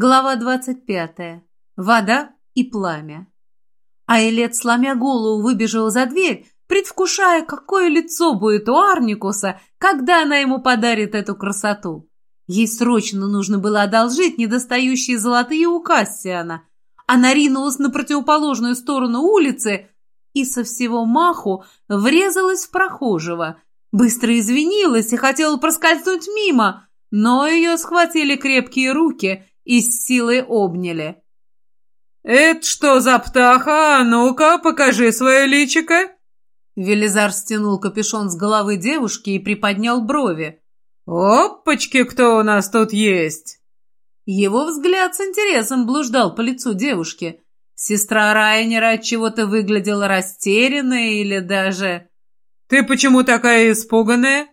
Глава двадцать пятая. Вода и пламя. Айлет, сломя голову, выбежала за дверь, предвкушая, какое лицо будет у Арникуса, когда она ему подарит эту красоту. Ей срочно нужно было одолжить недостающие золотые у Кассиана. Она ринулась на противоположную сторону улицы и со всего маху врезалась в прохожего. Быстро извинилась и хотела проскользнуть мимо, но ее схватили крепкие руки – и с силой обняли. «Это что за птаха? А ну-ка, покажи свое личико!» Велизар стянул капюшон с головы девушки и приподнял брови. «Опачки, кто у нас тут есть?» Его взгляд с интересом блуждал по лицу девушки. Сестра Райнера от чего-то выглядела растерянной или даже... «Ты почему такая испуганная?»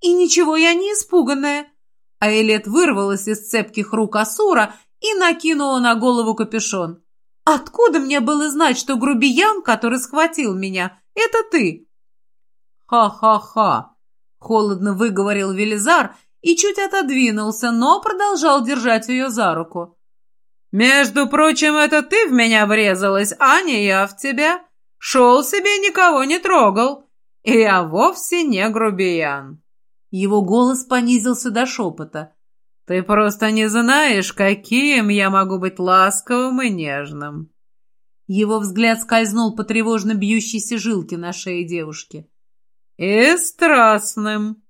«И ничего я не испуганная. Айлет вырвалась из цепких рук Асура и накинула на голову капюшон. «Откуда мне было знать, что грубиян, который схватил меня, это ты?» «Ха-ха-ха!» — холодно выговорил Велизар и чуть отодвинулся, но продолжал держать ее за руку. «Между прочим, это ты в меня врезалась, а не я в тебя. Шел себе, никого не трогал. И я вовсе не грубиян». Его голос понизился до шепота. «Ты просто не знаешь, каким я могу быть ласковым и нежным». Его взгляд скользнул по тревожно бьющейся жилке на шее девушки. «И страстным».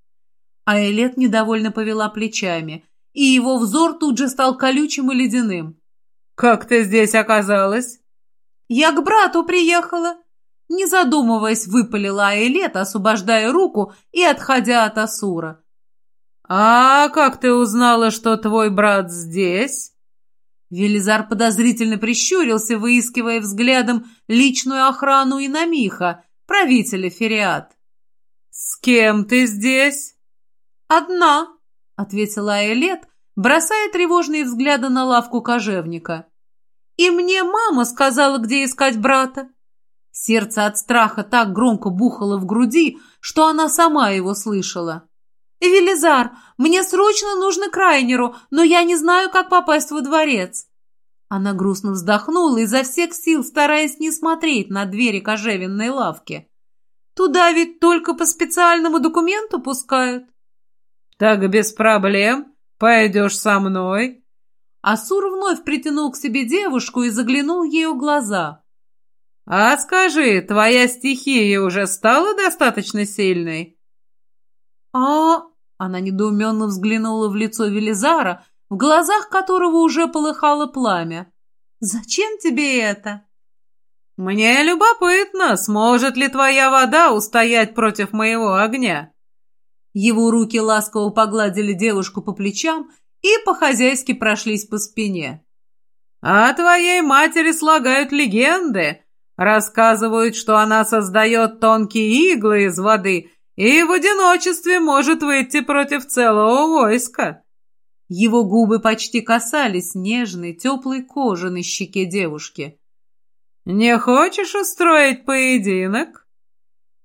А недовольно повела плечами, и его взор тут же стал колючим и ледяным. «Как ты здесь оказалась?» «Я к брату приехала», не задумываясь, выпалила Айлет, освобождая руку и отходя от Асура. «А как ты узнала, что твой брат здесь?» Велизар подозрительно прищурился, выискивая взглядом личную охрану Инамиха, правителя Фериат. «С кем ты здесь?» «Одна», — ответила Айлет, бросая тревожные взгляды на лавку кожевника. «И мне мама сказала, где искать брата». Сердце от страха так громко бухало в груди, что она сама его слышала. «Велизар, мне срочно нужно к Райнеру, но я не знаю, как попасть во дворец». Она грустно вздохнула, изо всех сил стараясь не смотреть на двери кожевенной лавки. «Туда ведь только по специальному документу пускают». «Так без проблем. Пойдешь со мной». Асур вновь притянул к себе девушку и заглянул ей в глаза. «А скажи, твоя стихия уже стала достаточно сильной?» «А...» — она недоуменно взглянула в лицо Велизара, в глазах которого уже полыхало пламя. «Зачем тебе это?» «Мне любопытно, сможет ли твоя вода устоять против моего огня?» Его руки ласково погладили девушку по плечам и по-хозяйски прошлись по спине. «А твоей матери слагают легенды, Рассказывают, что она создает тонкие иглы из воды и в одиночестве может выйти против целого войска. Его губы почти касались нежной, теплой кожи на щеке девушки. «Не хочешь устроить поединок?»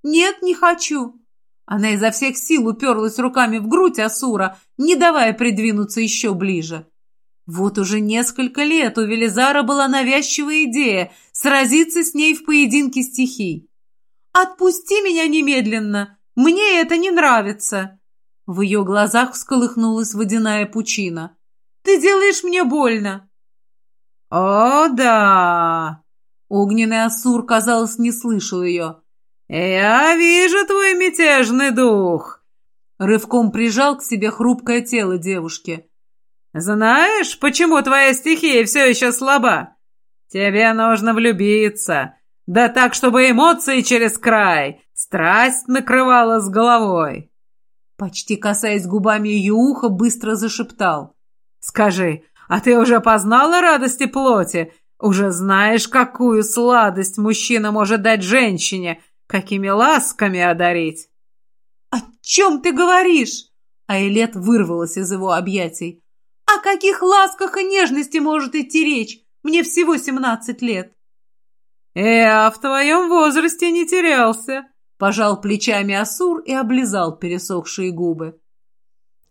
«Нет, не хочу». Она изо всех сил уперлась руками в грудь Асура, не давая придвинуться еще ближе. Вот уже несколько лет у Велизара была навязчивая идея сразиться с ней в поединке стихий. «Отпусти меня немедленно! Мне это не нравится!» В ее глазах всколыхнулась водяная пучина. «Ты делаешь мне больно!» «О, да!» Огненный Асур, казалось, не слышал ее. «Я вижу твой мятежный дух!» Рывком прижал к себе хрупкое тело девушки. «Знаешь, почему твоя стихия все еще слаба? Тебе нужно влюбиться. Да так, чтобы эмоции через край, страсть накрывала с головой». Почти касаясь губами ее уха, быстро зашептал. «Скажи, а ты уже познала радости плоти? Уже знаешь, какую сладость мужчина может дать женщине, какими ласками одарить?» «О чем ты говоришь?» Айлет вырвалась из его объятий. О каких ласках и нежности может идти речь? Мне всего семнадцать лет. «Э, а в твоем возрасте не терялся», — пожал плечами Асур и облизал пересохшие губы.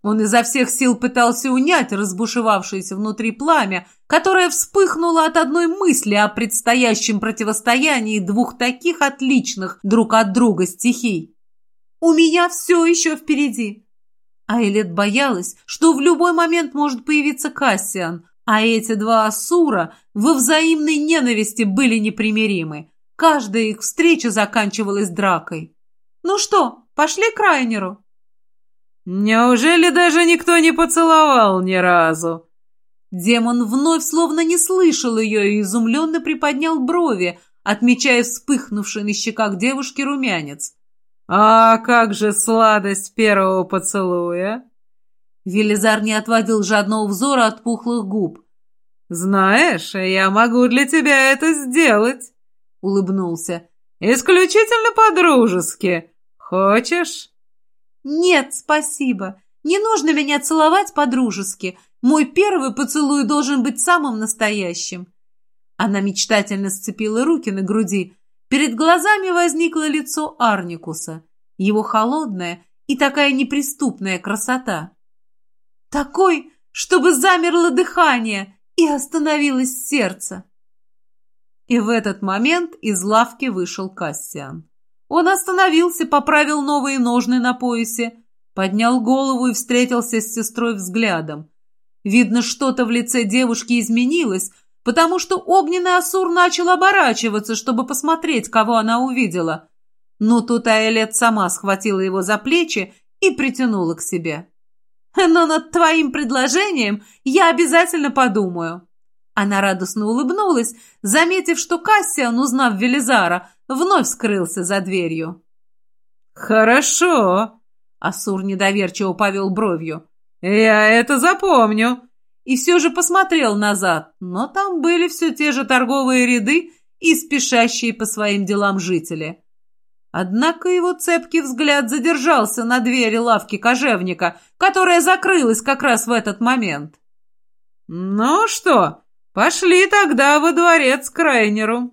Он изо всех сил пытался унять разбушевавшееся внутри пламя, которое вспыхнуло от одной мысли о предстоящем противостоянии двух таких отличных друг от друга стихий. «У меня все еще впереди!» Айлет боялась, что в любой момент может появиться Кассиан, а эти два Асура во взаимной ненависти были непримиримы. Каждая их встреча заканчивалась дракой. «Ну что, пошли к Райнеру?» «Неужели даже никто не поцеловал ни разу?» Демон вновь словно не слышал ее и изумленно приподнял брови, отмечая вспыхнувший на щеках девушки румянец. «А как же сладость первого поцелуя?» Велизар не отводил жадного взора от пухлых губ. «Знаешь, я могу для тебя это сделать», — улыбнулся. «Исключительно по-дружески. Хочешь?» «Нет, спасибо. Не нужно меня целовать по-дружески. Мой первый поцелуй должен быть самым настоящим». Она мечтательно сцепила руки на груди. Перед глазами возникло лицо Арникуса, его холодная и такая неприступная красота. Такой, чтобы замерло дыхание и остановилось сердце. И в этот момент из лавки вышел Кассиан. Он остановился, поправил новые ножны на поясе, поднял голову и встретился с сестрой взглядом. Видно, что-то в лице девушки изменилось, потому что огненный Асур начал оборачиваться, чтобы посмотреть, кого она увидела. Но тут Аэлет сама схватила его за плечи и притянула к себе. «Но над твоим предложением я обязательно подумаю». Она радостно улыбнулась, заметив, что Кассиан, узнав Велизара, вновь скрылся за дверью. «Хорошо», — Асур недоверчиво повел бровью. «Я это запомню». И все же посмотрел назад, но там были все те же торговые ряды и спешащие по своим делам жители. Однако его цепкий взгляд задержался на двери лавки кожевника, которая закрылась как раз в этот момент. «Ну что, пошли тогда во дворец к Крайнеру».